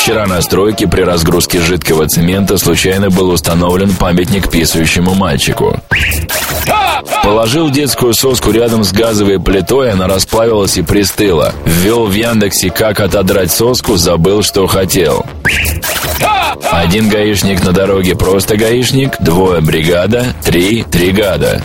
Вчера на стройке при разгрузке жидкого цемента случайно был установлен памятник писающему мальчику. Положил детскую соску рядом с газовой плитой, она расплавилась и пристыла. Ввел в Яндексе, как отодрать соску, забыл, что хотел. Один гаишник на дороге просто гаишник, двое бригада, три тригада.